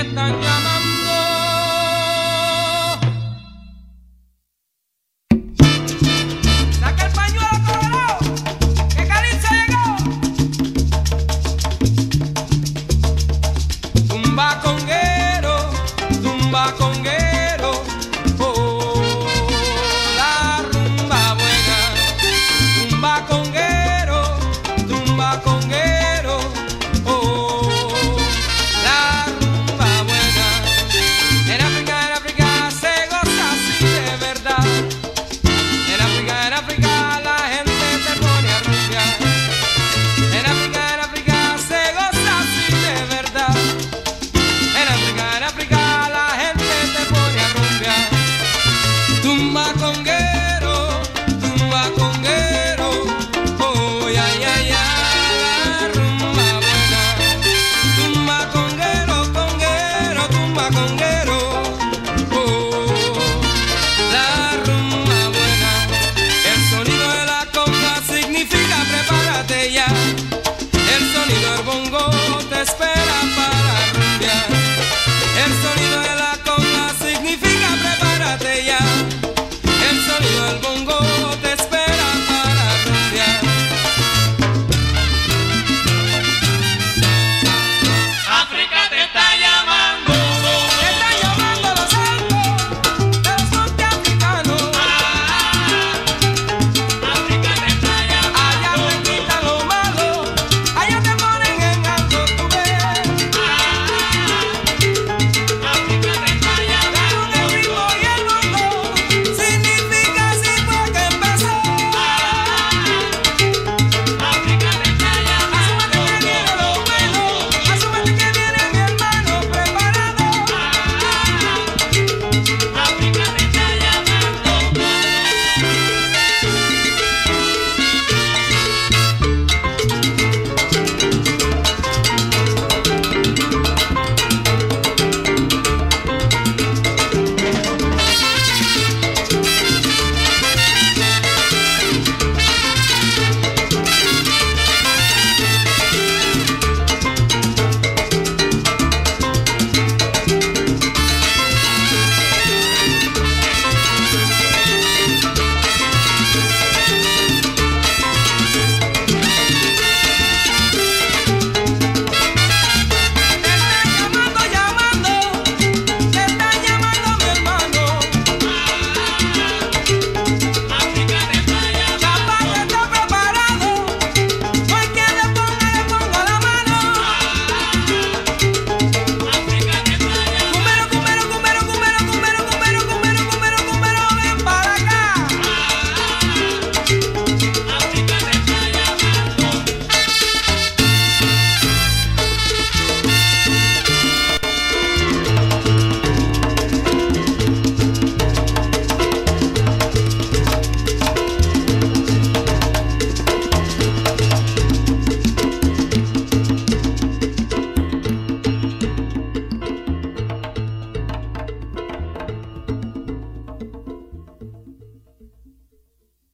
están llamando. botella.